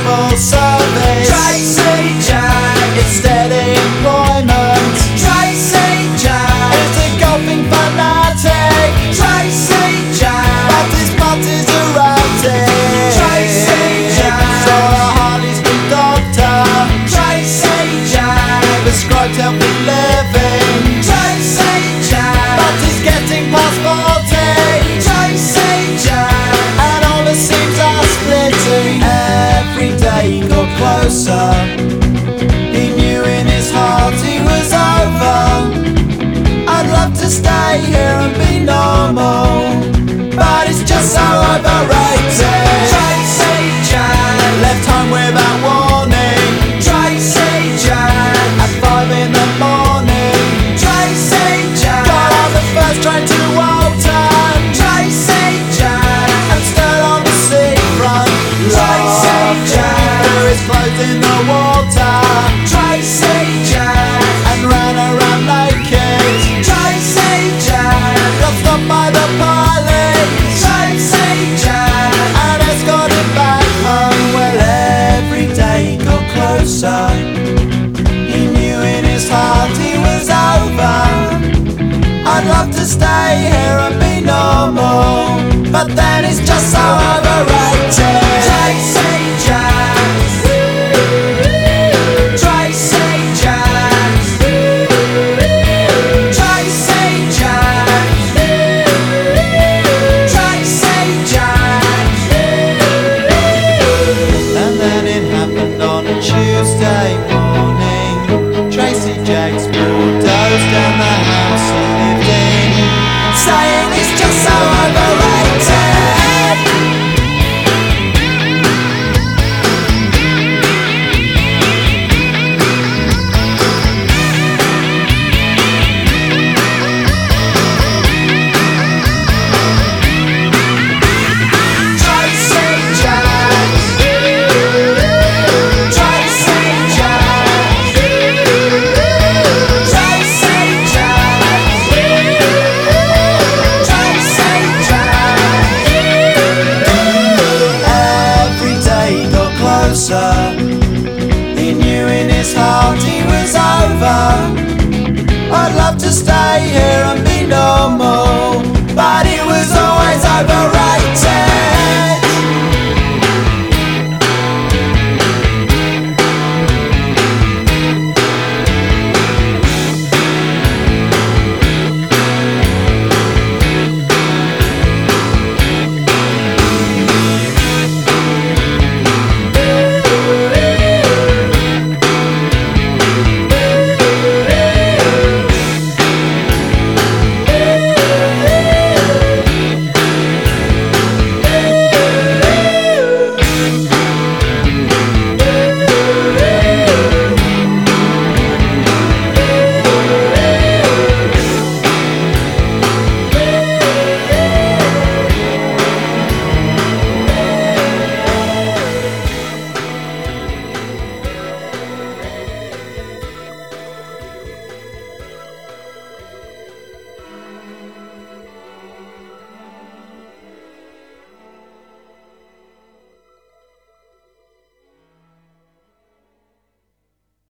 eternal salvation. Try right here and be normal. But it's just how I've arrived. love to stay here and be normal, but then it's just so overrated. Take, take, Stop.